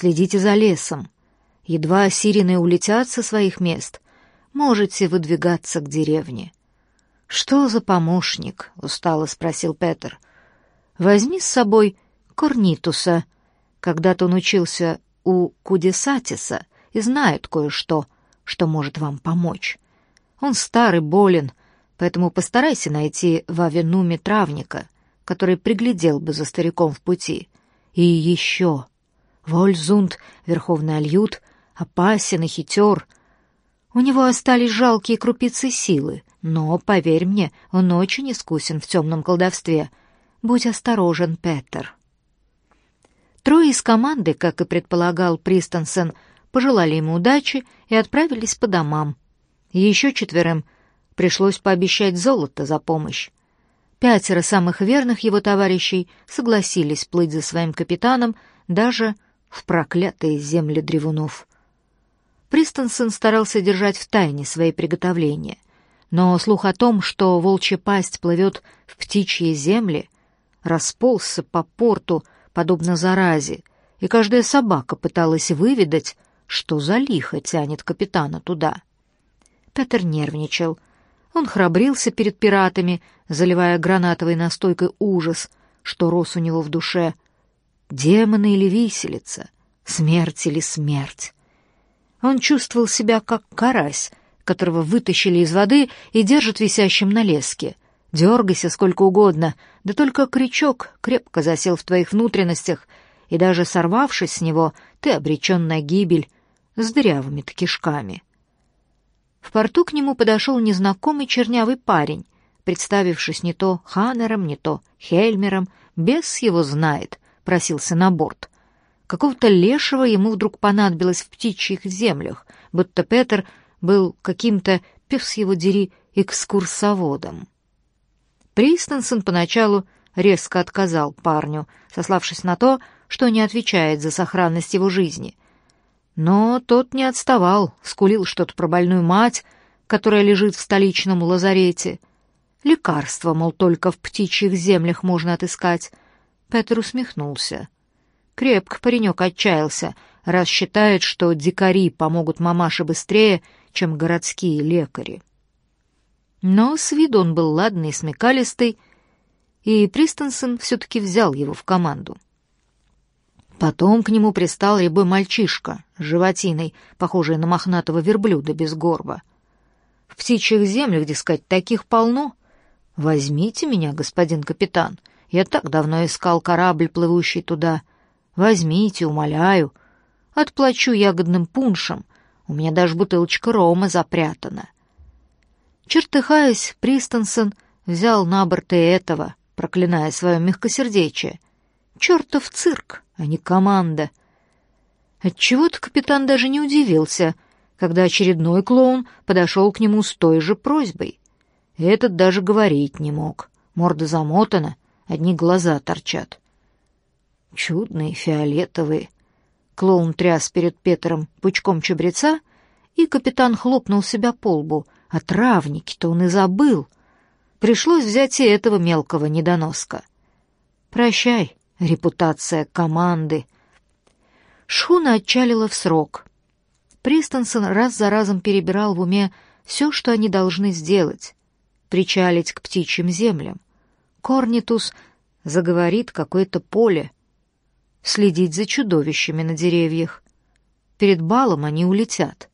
Следите за лесом. Едва сирены улетят со своих мест, можете выдвигаться к деревне. Что за помощник? устало спросил Петр. Возьми с собой Корнитуса. Когда-то он учился у Кудесатиса и знает кое-что, что может вам помочь. Он старый, болен, поэтому постарайся найти в Авенуме травника, который приглядел бы за стариком в пути. И еще. Вользунд, верховный альют, опасен и хитер. У него остались жалкие крупицы силы, но, поверь мне, он очень искусен в темном колдовстве. Будь осторожен, Петер. Трое из команды, как и предполагал Пристенсен, пожелали ему удачи и отправились по домам. Еще четверым пришлось пообещать золото за помощь. Пятеро самых верных его товарищей согласились плыть за своим капитаном даже в проклятые земли древунов. Пристенсен старался держать в тайне свои приготовления, но слух о том, что волчья пасть плывет в птичьи земли, расползся по порту, подобно заразе, и каждая собака пыталась выведать, что за лихо тянет капитана туда. Петр нервничал. Он храбрился перед пиратами, заливая гранатовой настойкой ужас, что рос у него в душе. Демоны или виселица, смерть или смерть. Он чувствовал себя как карась, которого вытащили из воды и держат висящим на леске. Дергайся сколько угодно, да только крючок крепко засел в твоих внутренностях, и даже сорвавшись с него, ты обречен на гибель с дырявыми-то кишками. В порту к нему подошел незнакомый чернявый парень, представившись не то Ханером, не то Хельмером, без его знает, просился на борт. Какого-то лешего ему вдруг понадобилось в птичьих землях, будто Петер был каким-то, пес его дери, экскурсоводом. Пристенсен поначалу резко отказал парню, сославшись на то, что не отвечает за сохранность его жизни. Но тот не отставал, скулил что-то про больную мать, которая лежит в столичном лазарете. Лекарства, мол, только в птичьих землях можно отыскать. Петр усмехнулся. Крепко паренек отчаялся, раз считает, что дикари помогут мамаше быстрее, чем городские лекари. Но с виду он был ладный и смекалистый, и Пристенсен все-таки взял его в команду. Потом к нему пристал рябой мальчишка с животиной, похожей на мохнатого верблюда без горба. В птичьих землях, дескать, таких полно. Возьмите меня, господин капитан. Я так давно искал корабль, плывущий туда. Возьмите, умоляю. Отплачу ягодным пуншем. У меня даже бутылочка рома запрятана. Чертыхаясь, Пристенсен взял на борт и этого, проклиная свое мягкосердечие. Чертов цирк! а не команда. Отчего-то капитан даже не удивился, когда очередной клоун подошел к нему с той же просьбой. Этот даже говорить не мог. Морда замотана, одни глаза торчат. Чудные фиолетовые. Клоун тряс перед Петром пучком чабреца, и капитан хлопнул себя по лбу. А травники-то он и забыл. Пришлось взять и этого мелкого недоноска. «Прощай, репутация команды. Шхуна отчалила в срок. Пристенсон раз за разом перебирал в уме все, что они должны сделать. Причалить к птичьим землям. Корнитус заговорит какое-то поле. Следить за чудовищами на деревьях. Перед балом они улетят.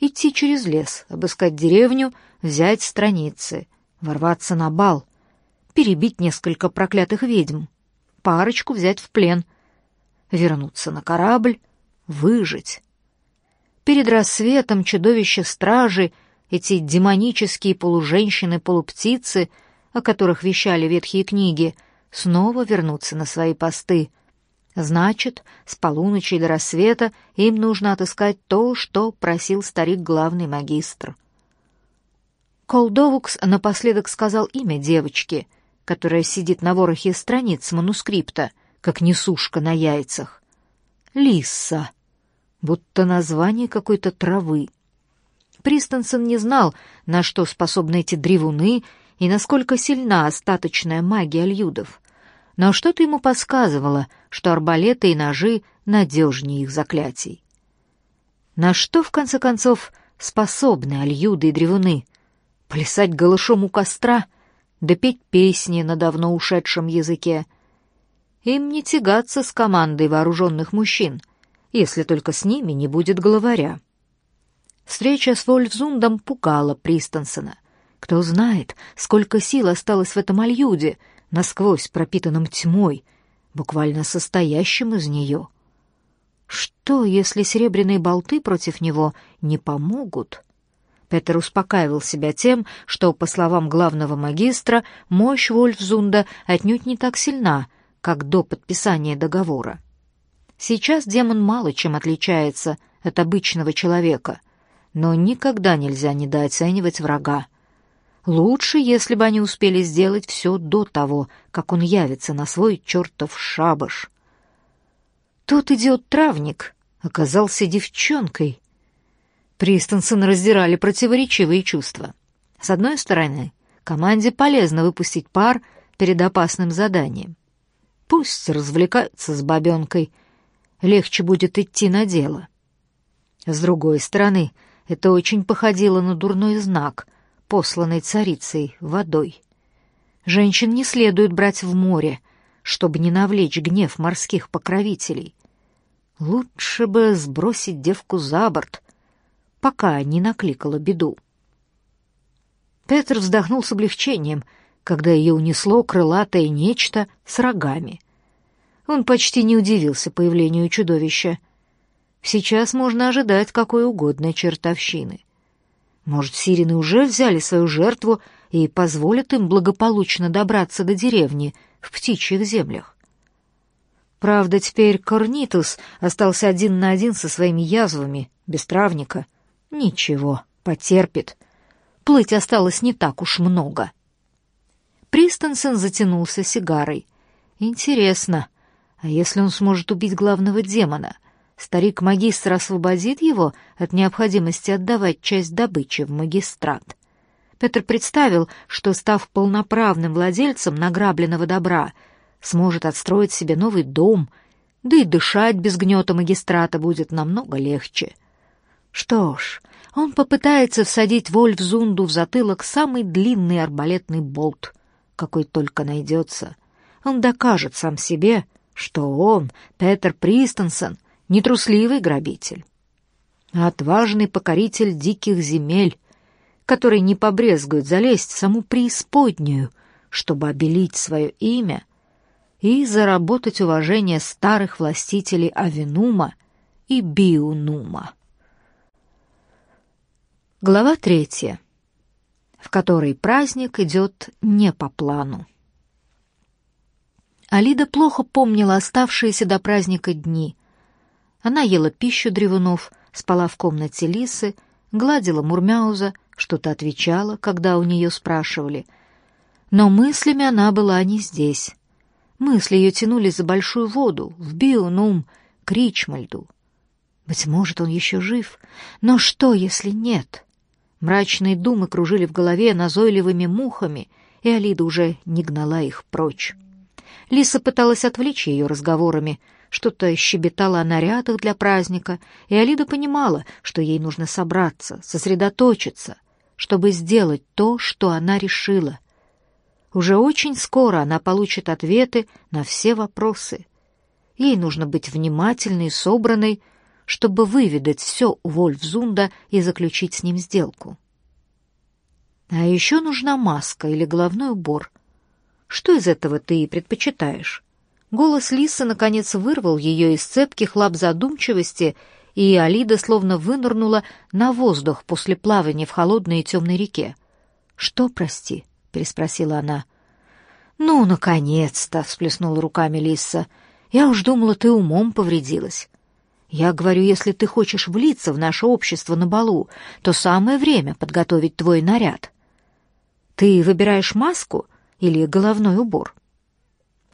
Идти через лес, обыскать деревню, взять страницы, ворваться на бал, перебить несколько проклятых ведьм парочку взять в плен, вернуться на корабль, выжить. Перед рассветом чудовища-стражи, эти демонические полуженщины-полуптицы, о которых вещали ветхие книги, снова вернутся на свои посты. Значит, с полуночи до рассвета им нужно отыскать то, что просил старик главный магистр. Колдовукс напоследок сказал имя девочки — которая сидит на ворохе страниц манускрипта, как несушка на яйцах. Лиса. Будто название какой-то травы. Пристенсен не знал, на что способны эти древуны и насколько сильна остаточная магия альюдов. Но что-то ему подсказывало, что арбалеты и ножи надежнее их заклятий. На что, в конце концов, способны альюды и древуны? Плясать голышом у костра, да петь песни на давно ушедшем языке. Им не тягаться с командой вооруженных мужчин, если только с ними не будет главаря. Встреча с Вольфзундом пугала Пристенсена. Кто знает, сколько сил осталось в этом альюде, насквозь пропитанном тьмой, буквально состоящим из нее. Что, если серебряные болты против него не помогут? Петер успокаивал себя тем, что, по словам главного магистра, мощь Вольфзунда отнюдь не так сильна, как до подписания договора. Сейчас демон мало чем отличается от обычного человека, но никогда нельзя недооценивать врага. Лучше, если бы они успели сделать все до того, как он явится на свой чертов шабаш. Тот идиот-травник оказался девчонкой. Пристенсен раздирали противоречивые чувства. С одной стороны, команде полезно выпустить пар перед опасным заданием. Пусть развлекаются с бабенкой, легче будет идти на дело. С другой стороны, это очень походило на дурной знак, посланной царицей водой. Женщин не следует брать в море, чтобы не навлечь гнев морских покровителей. Лучше бы сбросить девку за борт, пока не накликала беду. Петр вздохнул с облегчением, когда ее унесло крылатое нечто с рогами. Он почти не удивился появлению чудовища. Сейчас можно ожидать какой угодно чертовщины — может, сирены уже взяли свою жертву и позволят им благополучно добраться до деревни в птичьих землях? Правда, теперь Корнитус остался один на один со своими язвами, без травника. Ничего, потерпит. Плыть осталось не так уж много. Пристенсен затянулся сигарой. Интересно, а если он сможет убить главного демона? Старик-магистр освободит его от необходимости отдавать часть добычи в магистрат. Петр представил, что, став полноправным владельцем награбленного добра, сможет отстроить себе новый дом, да и дышать без гнета магистрата будет намного легче. Что ж, он попытается всадить Вольфзунду в затылок самый длинный арбалетный болт, какой только найдется. Он докажет сам себе, что он, Петер Пристенсен, нетрусливый грабитель, а отважный покоритель диких земель, который не побрезгует залезть в саму преисподнюю, чтобы обелить свое имя и заработать уважение старых властителей Авенума и Биунума. Глава третья, в которой праздник идет не по плану. Алида плохо помнила оставшиеся до праздника дни, она ела пищу древунов, спала в комнате Лисы, гладила Мурмяуза, что-то отвечала, когда у нее спрашивали. Но мыслями она была не здесь. Мысли ее тянулись за большую воду, в Бионум, к Ричмальду. Быть может, он еще жив, но что, если нет? Мрачные думы кружили в голове назойливыми мухами, и Алида уже не гнала их прочь. Лиса пыталась отвлечь ее разговорами, что-то щебетала о нарядах для праздника, и Алида понимала, что ей нужно собраться, сосредоточиться, чтобы сделать то, что она решила. Уже очень скоро она получит ответы на все вопросы. Ей нужно быть внимательной и собранной, чтобы выведать все у Вольфзунда и заключить с ним сделку. А еще нужна маска или головной убор. Что из этого ты предпочитаешь? Голос Лисы наконец вырвал ее из цепких лап задумчивости, и Алида словно вынырнула на воздух после плавания в холодной и темной реке. «Что, прости?» — переспросила она. «Ну, наконец-то!» — всплеснула руками Лиса. «Я уж думала, ты умом повредилась. Я говорю, если ты хочешь влиться в наше общество на балу, то самое время подготовить твой наряд. Ты выбираешь маску или головной убор?»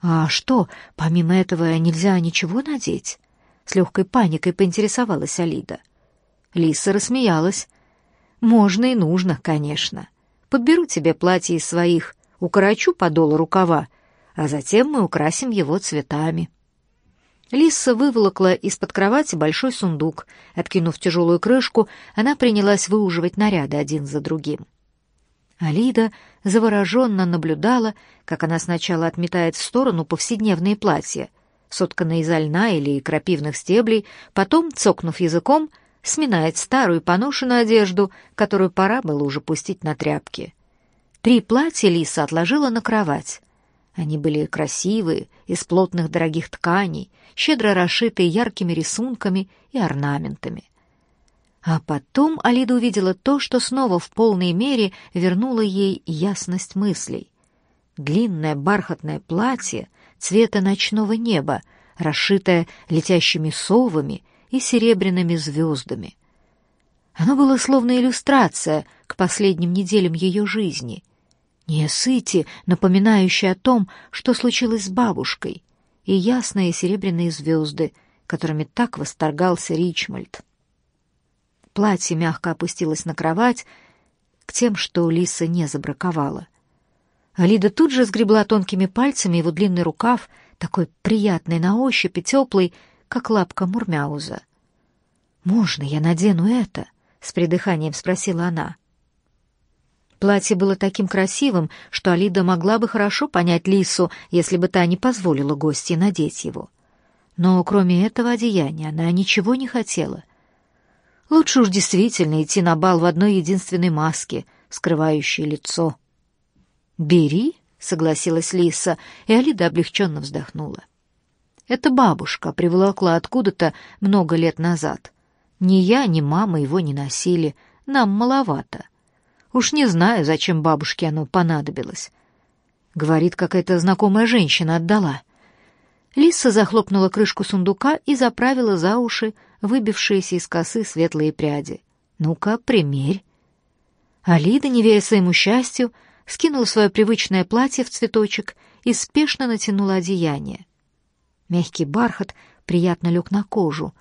«А что, помимо этого нельзя ничего надеть?» С легкой паникой поинтересовалась Алида. Лиса рассмеялась. «Можно и нужно, конечно. Подберу тебе платье из своих, укорочу подол рукава, а затем мы украсим его цветами». Лиса выволокла из-под кровати большой сундук. Откинув тяжелую крышку, она принялась выуживать наряды один за другим. Алида завороженно наблюдала, как она сначала отметает в сторону повседневные платья, сотканные из льна или крапивных стеблей, потом, цокнув языком, сминает старую поношенную одежду, которую пора было уже пустить на тряпки. Три платья Лиса отложила на кровать. Они были красивые, из плотных дорогих тканей, щедро расшитые яркими рисунками и орнаментами. А потом Алида увидела то, что снова в полной мере вернуло ей ясность мыслей. Длинное бархатное платье цвета ночного неба, расшитое летящими совами и серебряными звездами. Оно было словно иллюстрация к последним неделям ее жизни, Неосыти, напоминающие о том, что случилось с бабушкой, и ясные серебряные звезды, которыми так восторгался Ричмольд. Платье мягко опустилось на кровать к тем, что Лиса не забраковала. Алида тут же сгребла тонкими пальцами его длинный рукав, такой приятный на ощупь и теплый, как лапка Мурмяуза. «Можно я надену это?» — с придыханием спросила она. — Платье было таким красивым, что Алида могла бы хорошо понять Лису, если бы та не позволила гостье надеть его. Но кроме этого одеяния она ничего не хотела. Лучше уж действительно идти на бал в одной единственной маске, скрывающей лицо. «Бери», — согласилась Лиса, и Алида облегченно вздохнула. «Это бабушка приволокла откуда-то много лет назад. Ни я, ни мама его не носили, нам маловато». Уж не знаю, зачем бабушке оно понадобилось. Говорит, какая-то знакомая женщина отдала. Лиса захлопнула крышку сундука и заправила за уши выбившиеся из косы светлые пряди. «Ну-ка, примерь». Алида, не веря своему счастью, скинула свое привычное платье в цветочек и спешно натянула одеяние. Мягкий бархат приятно лег на кожу.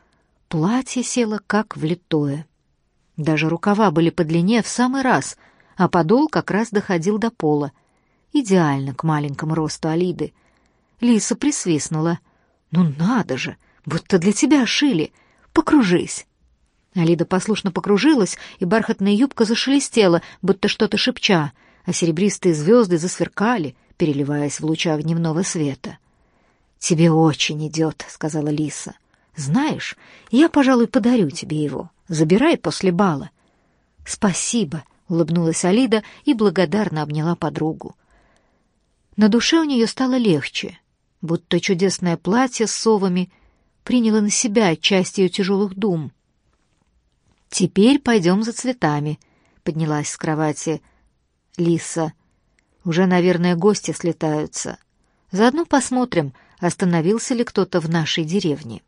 Платье село как влитое. Даже рукава были по длине в самый раз, а подол как раз доходил до пола. Идеально к маленькому росту Алиды. Лиса присвистнула. «Ну надо же! Будто для тебя шили! Покружись!» Алида послушно покружилась, и бархатная юбка зашелестела, будто что-то шепча, а серебристые звезды засверкали, переливаясь в лучах дневного света. «Тебе очень идет», — сказала Лиса. «Знаешь, я, пожалуй, подарю тебе его». Забирай после бала. Спасибо, улыбнулась Алида и благодарно обняла подругу. На душе у нее стало легче, будто чудесное платье с совами приняло на себя часть ее тяжелых дум. Теперь пойдем за цветами, поднялась с кровати Лиса. Уже, наверное, гости слетаются. Заодно посмотрим, остановился ли кто-то в нашей деревне.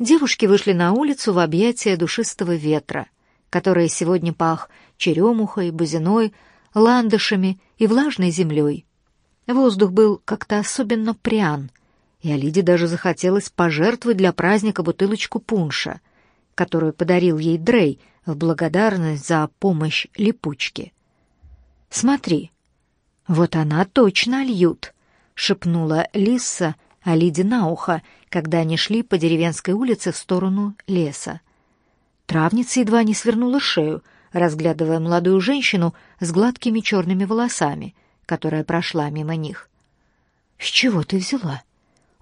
Девушки вышли на улицу в объятия душистого ветра, который сегодня пах черемухой, бузиной, ландышами и влажной землей. Воздух был как-то особенно прян, и Алиде даже захотелось пожертвовать для праздника бутылочку пунша, которую подарил ей Дрей в благодарность за помощь липучке. «Смотри, вот она точно льют», — шепнула Лиса Алиде на ухо, когда они шли по деревенской улице в сторону леса. Травница едва не свернула шею, разглядывая молодую женщину с гладкими черными волосами, которая прошла мимо них. «С чего ты взяла?»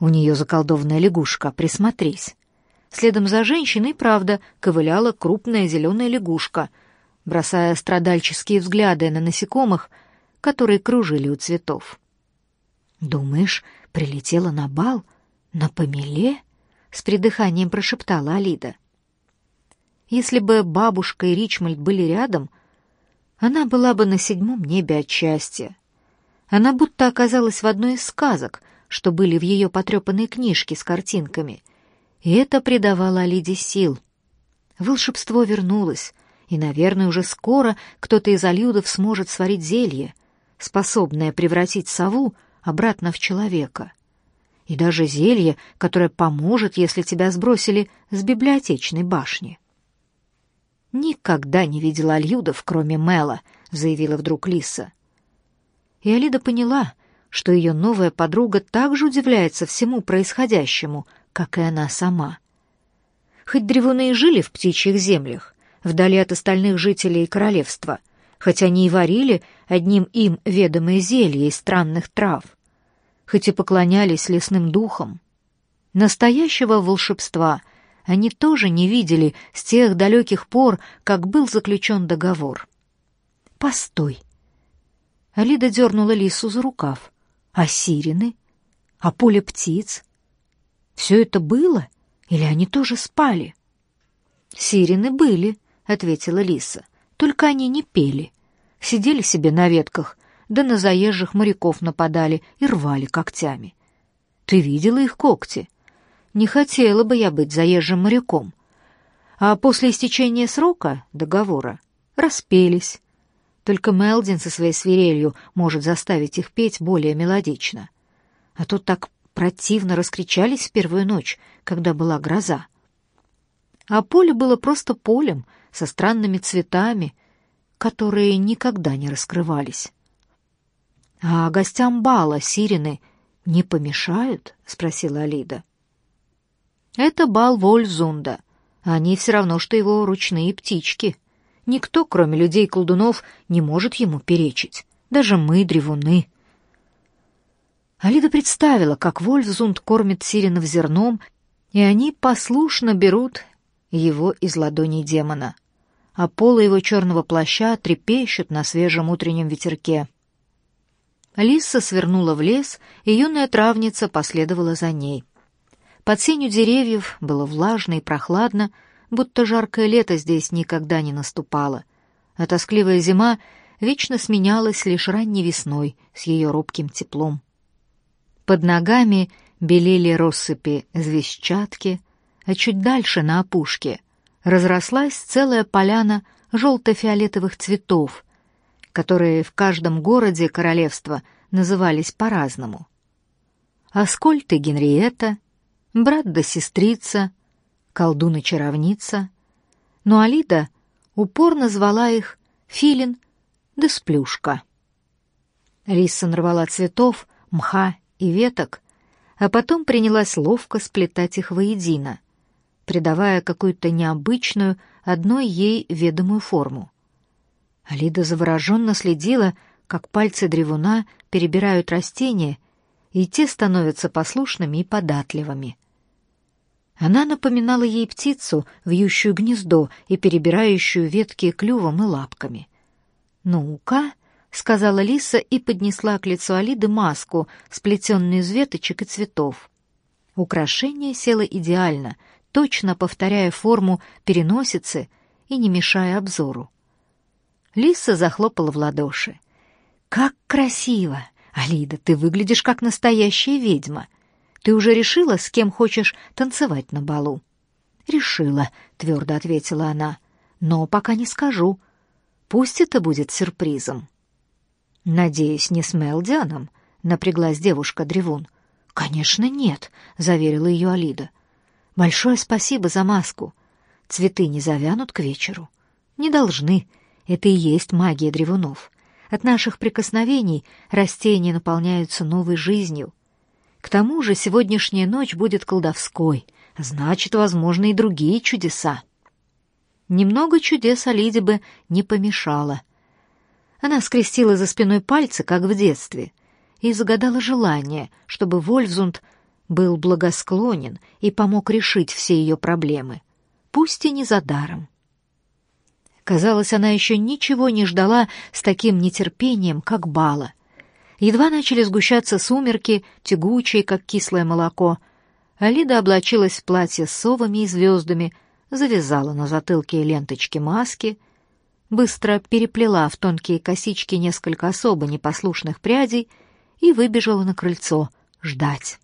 «У нее заколдованная лягушка, присмотрись». Следом за женщиной, правда, ковыляла крупная зеленая лягушка, бросая страдальческие взгляды на насекомых, которые кружили у цветов. «Думаешь, прилетела на бал? На помеле?» — с придыханием прошептала Алида. Если бы бабушка и Ричмольд были рядом, она была бы на седьмом небе от счастья. Она будто оказалась в одной из сказок, что были в ее потрепанной книжке с картинками, и это придавало Алиде сил. Волшебство вернулось, и, наверное, уже скоро кто-то из алюдов сможет сварить зелье, способное превратить сову обратно в человека. И даже зелье, которое поможет, если тебя сбросили с библиотечной башни. «Никогда не видела Альюдов, кроме Мэла», — заявила вдруг Лиса. И Алида поняла, что ее новая подруга также удивляется всему происходящему, как и она сама. Хоть древуны и жили в птичьих землях, вдали от остальных жителей королевства, хоть они и варили одним им ведомые зелья из странных трав, хоть и поклонялись лесным духам, настоящего волшебства они тоже не видели с тех далеких пор, как был заключен договор. «Постой!» Алида дернула лису за рукав. «А сирены? А поле птиц? Все это было? Или они тоже спали?» «Сирены были», — ответила лиса. «Только они не пели. Сидели себе на ветках, да на заезжих моряков нападали и рвали когтями. Ты видела их когти? Не хотела бы я быть заезжим моряком. А после истечения срока договора распелись. Только Мелдин со своей свирелью может заставить их петь более мелодично. А то так противно раскричались в первую ночь, когда была гроза. А поле было просто полем, со странными цветами, которые никогда не раскрывались. «А гостям бала сирены не помешают?» — спросила Алида. «Это бал Вольфзунда. Они все равно, что его ручные птички. Никто, кроме людей-колдунов, не может ему перечить. Даже мы, древуны». Алида представила, как Вольфзунд кормит сиренов зерном, и они послушно берут его из ладоней демона — а полы его черного плаща трепещут на свежем утреннем ветерке. Лиса свернула в лес, и юная травница последовала за ней. Под сенью деревьев было влажно и прохладно, будто жаркое лето здесь никогда не наступало, а тоскливая зима вечно сменялась лишь ранней весной с ее робким теплом. Под ногами белели россыпи звездчатки, а чуть дальше, на опушке, разрослась целая поляна желто-фиолетовых цветов, которые в каждом городе королевства назывались по-разному. Аскольд и Генриетта, брат да сестрица, колдун и чаровница, но Алида упорно звала их Филин да Сплюшка. Лиса нарвала цветов, мха и веток, а потом принялась ловко сплетать их воедино — придавая какую-то необычную, одной ей ведомую форму. Алида завороженно следила, как пальцы древуна перебирают растения, и те становятся послушными и податливыми. Она напоминала ей птицу, вьющую гнездо и перебирающую ветки клювом и лапками. «Ну-ка», — сказала Лиса и поднесла к лицу Алиды маску, сплетенную из веточек и цветов. Украшение село идеально, точно повторяя форму переносицы и не мешая обзору. Лиса захлопала в ладоши. «Как красиво! Алида, ты выглядишь как настоящая ведьма. Ты уже решила, с кем хочешь танцевать на балу?» «Решила», — твердо ответила она. «Но пока не скажу. Пусть это будет сюрпризом». «Надеюсь, не с Мелдианом?» — напряглась девушка-древун. «Конечно, нет», — заверила ее Алида. Большое спасибо за маску. Цветы не завянут к вечеру. Не должны. Это и есть магия древунов. От наших прикосновений растения наполняются новой жизнью. К тому же сегодняшняя ночь будет колдовской, значит, возможны и другие чудеса. Немного чудес Алиде бы не помешало. Она скрестила за спиной пальцы, как в детстве, и загадала желание, чтобы Вольфзунд был благосклонен и помог решить все ее проблемы, пусть и не за даром. Казалось, она еще ничего не ждала с таким нетерпением, как Бала. Едва начали сгущаться сумерки, тягучие, как кислое молоко. Алида облачилась в платье с совами и звездами, завязала на затылке ленточки маски, быстро переплела в тонкие косички несколько особо непослушных прядей и выбежала на крыльцо ждать.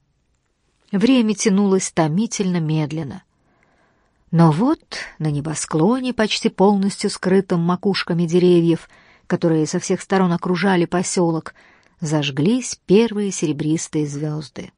Время тянулось томительно медленно. Но вот на небосклоне, почти полностью скрытом макушками деревьев, которые со всех сторон окружали поселок, зажглись первые серебристые звезды.